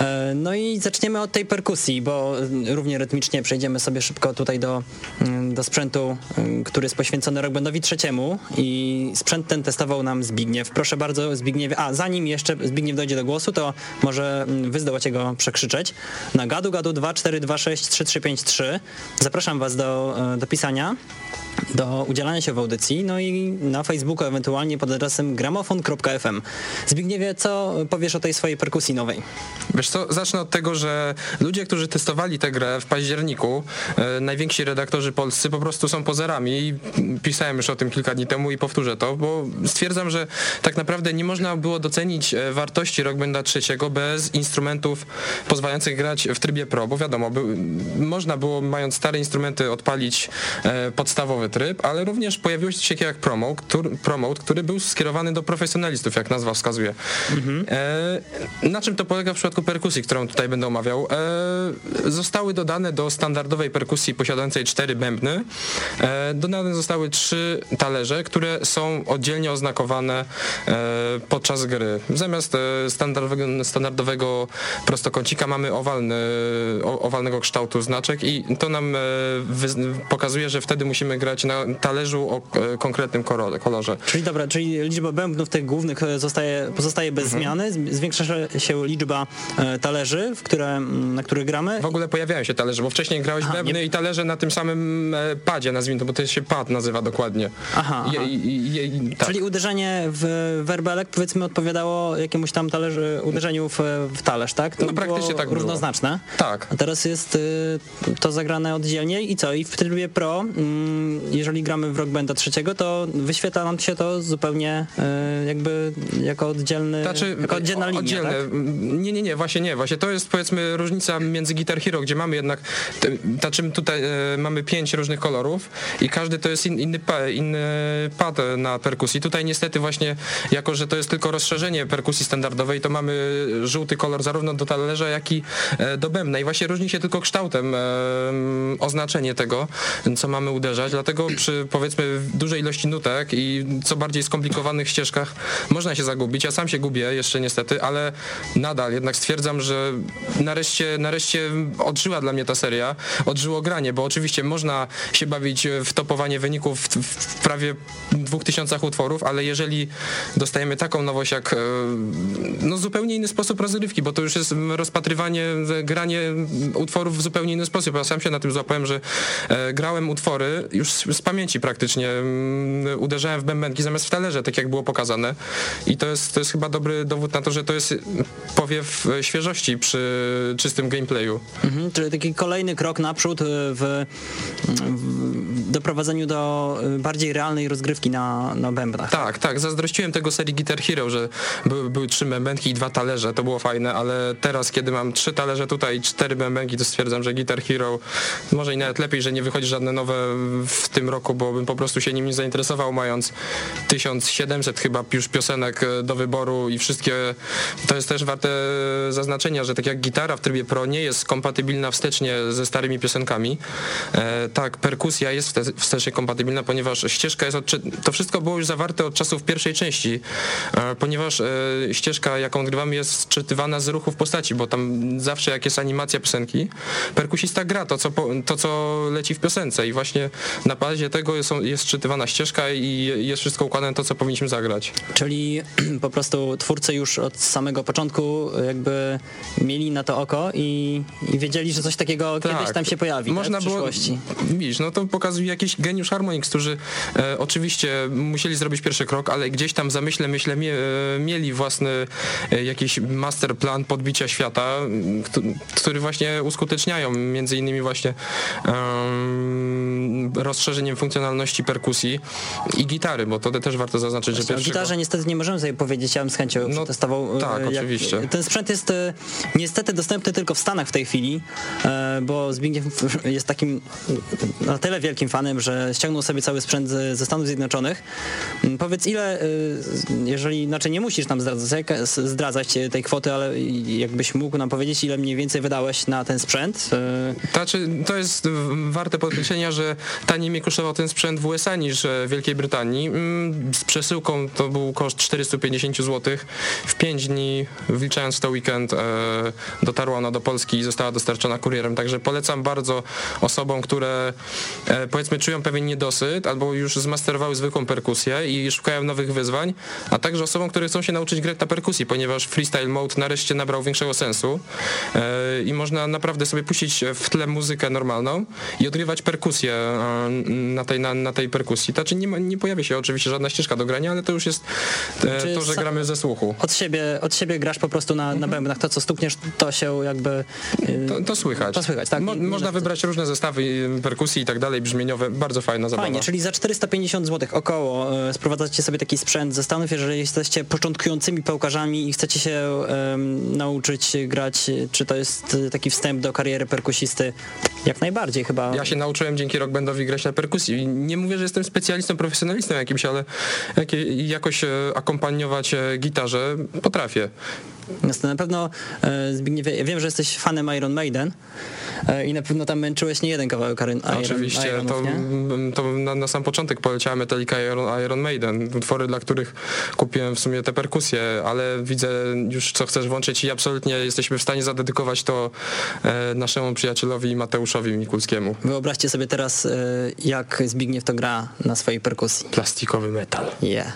E, no i zaczniemy od tej perkusji, bo równie rytmicznie przejdziemy sobie szybko tutaj do, mm, do sprzętu, mm, który jest poświęcony Rock Bandowi trzeciemu i sprzęt ten testował nam Zbigniew. Proszę bardzo Zbigniew, a zanim jeszcze Zbigniew dojdzie do głosu, to może mm, wy zdołacie go przekrzyczeć na gadu gadu 2426 3353. Zapraszam was do, e, do pisania do udzielania się w audycji, no i na Facebooku ewentualnie pod adresem gramofon.fm. Zbigniewie, co powiesz o tej swojej perkusji nowej? Wiesz co, zacznę od tego, że ludzie, którzy testowali tę grę w październiku, e, najwięksi redaktorzy polscy po prostu są pozerami i pisałem już o tym kilka dni temu i powtórzę to, bo stwierdzam, że tak naprawdę nie można było docenić e, wartości Rock Banda trzeciego bez instrumentów pozwalających grać w trybie pro, bo wiadomo, by, można było mając stare instrumenty odpalić e, podstawowy tryb, ale również pojawił się jak promote, który, promote, który był skierowany do profesjonalistów, jak nazwa wskazuje. Mhm. E, na czym to polega w przypadku perkusji, którą tutaj będę omawiał? E, zostały dodane do standardowej perkusji posiadającej cztery bębny, e, dodane zostały trzy talerze, które są oddzielnie oznakowane e, podczas gry. Zamiast e, standardowego, standardowego prostokącika mamy owalny, owalnego kształtu znaczek i to nam e, pokazuje, że wtedy musimy grać na talerzu o konkretnym kolorze. Czyli dobra, czyli liczba bębnów tych głównych zostaje, pozostaje bez mhm. zmiany, zwiększa się liczba talerzy, w które, na których gramy? W ogóle pojawiają się talerze, bo wcześniej grałeś Aha, bębny nie... i talerze na tym samym padzie, nazwijmy to, bo to się pad nazywa dokładnie. Aha. Je, je, je, tak. Czyli uderzenie w werbelek powiedzmy odpowiadało jakiemuś tam talerzy, uderzeniu w, w talerz, tak? To no praktycznie tak równoznaczne. Było. Tak. A teraz jest y, to zagrane oddzielnie i co? I w trybie pro mm, jeżeli gramy w Rock Banda trzeciego, to wyświetla nam się to zupełnie e, jakby jako oddzielny, znaczy, jako oddzielna linia, oddzielne. Tak? Nie, nie, nie, właśnie nie. Właśnie to jest powiedzmy różnica między Guitar Hero, gdzie mamy jednak, znaczy tutaj e, mamy pięć różnych kolorów i każdy to jest in, inny, inny pad na perkusji. Tutaj niestety właśnie, jako że to jest tylko rozszerzenie perkusji standardowej, to mamy żółty kolor zarówno do talerza, jak i e, do bębna i właśnie różni się tylko kształtem oznaczenie tego, co mamy uderzać, dlatego przy powiedzmy dużej ilości nutek i co bardziej skomplikowanych ścieżkach można się zagubić. Ja sam się gubię jeszcze niestety, ale nadal jednak stwierdzam, że nareszcie, nareszcie odżyła dla mnie ta seria, odżyło granie, bo oczywiście można się bawić w topowanie wyników w, w prawie dwóch tysiącach utworów, ale jeżeli dostajemy taką nowość jak e, no zupełnie inny sposób rozgrywki, bo to już jest rozpatrywanie, granie utworów w zupełnie inny sposób. Ja sam się na tym złapałem, że e, grałem utwory już z pamięci praktycznie mm, uderzałem w bębenki zamiast w talerze, tak jak było pokazane. I to jest, to jest chyba dobry dowód na to, że to jest powiew świeżości przy czystym gameplayu. Mhm, czyli taki kolejny krok naprzód w doprowadzeniu do bardziej realnej rozgrywki na, na bębnach. Tak, tak. Zazdrościłem tego serii Guitar Hero, że były, były trzy bębenki i dwa talerze. To było fajne, ale teraz, kiedy mam trzy talerze tutaj i cztery bębenki, to stwierdzam, że Guitar Hero może i nawet lepiej, że nie wychodzi żadne nowe w tym roku, bo bym po prostu się nim nie zainteresował, mając 1700 chyba już piosenek e, do wyboru i wszystkie, to jest też warte zaznaczenia, że tak jak gitara w trybie pro nie jest kompatybilna wstecznie ze starymi piosenkami, e, tak, perkusja jest wstecznie kompatybilna, ponieważ ścieżka jest, od, to wszystko było już zawarte od czasów pierwszej części, e, ponieważ ścieżka, jaką grywamy jest czytywana z ruchów postaci, bo tam zawsze jak jest animacja piosenki, perkusista gra to, co, to, co leci w piosence i właśnie na bazie tego jest, jest czytywana ścieżka i jest wszystko układane to, co powinniśmy zagrać. Czyli po prostu twórcy już od samego początku jakby mieli na to oko i, i wiedzieli, że coś takiego tak. kiedyś tam się pojawi Można tak, w przyszłości. Było, widzisz, no to pokazuje jakiś geniusz Harmonix, którzy e, oczywiście musieli zrobić pierwszy krok, ale gdzieś tam zamyśle, myślę, mie, e, mieli własny e, jakiś master plan podbicia świata, który właśnie uskuteczniają między innymi właśnie um, rozszerzeniem funkcjonalności perkusji i gitary, bo to też warto zaznaczyć, Właśnie, że pierwszego... O gitarze niestety nie możemy sobie powiedzieć, ja bym z chęcią no, przetestował. E, tak, oczywiście. Ten sprzęt jest e, niestety dostępny tylko w Stanach w tej chwili, bo Zbigniew jest takim na tyle wielkim fanem, że ściągnął sobie cały sprzęt z- ze Stanów Zjednoczonych. Mm, Powiedz ile, y, jeżeli, znaczy nie musisz nam zdradzać, zdradzać tej kwoty, ale jakbyś mógł nam powiedzieć, ile mniej więcej wydałeś na ten sprzęt? Y, Znaczy, to jest warte podkreślenia, że taniej mi kosztował ten sprzęt w USA niż e, w Wielkiej Brytanii. Mm, Z przesyłką to był koszt 450 zł. W 5 dni, wliczając w to weekend, e, dotarła ona do Polski i została dostarczona kurierem. Także polecam bardzo osobom, które powiedzmy czują pewien niedosyt albo już zmasterowały zwykłą perkusję i szukają nowych wyzwań, a także osobom, które chcą się nauczyć grać na perkusji, ponieważ freestyle mode nareszcie nabrał większego sensu e, i można naprawdę sobie puścić w tle muzykę normalną i odgrywać perkusję e, na tej, na, na tej perkusji. Znaczy nie, ma, nie pojawia się oczywiście żadna ścieżka do grania, ale to już jest e, to, że gramy ze słuchu. Od siebie, od siebie grasz po prostu na, na bębnach, to co stukniesz, to się jakby... y, Mhm. To, to słychać. To słychać, tak. Mo, można wybrać różne zestawy y, i tak dalej, brzmieniowe. Bardzo fajna zabawa. Fajnie, czyli za 450 zł około e, sprowadzacie sobie taki sprzęt ze Stanów, jeżeli jesteście początkującymi pełkarzami i chcecie się nauczyć grać, czy to jest taki wstęp do kariery perkusisty? Jak najbardziej chyba. Ja się nauczyłem dzięki Rock Bandowi grać na perkusji. Nie mówię, że jestem specjalistą, profesjonalistą jakimś, ale jakoś e, akompaniować e, gitarze potrafię. Jasne, Na pewno Zbigniew, ja wiem, że jesteś fanem Iron Maiden i na pewno tam męczyłeś nie jeden kawałek Iron, Iron, Oczywiście, Ironów, to, to na, na sam początek poleciała Metallica Iron, Iron Maiden, utwory, dla których kupiłem w sumie te perkusje, ale widzę już, co chcesz włączyć i absolutnie jesteśmy w stanie zadedykować to e, naszemu przyjacielowi Mateuszowi Mikulskiemu. Wyobraźcie sobie teraz, e, jak Zbigniew to gra na swojej perkusji. Plastikowy metal. Yeah.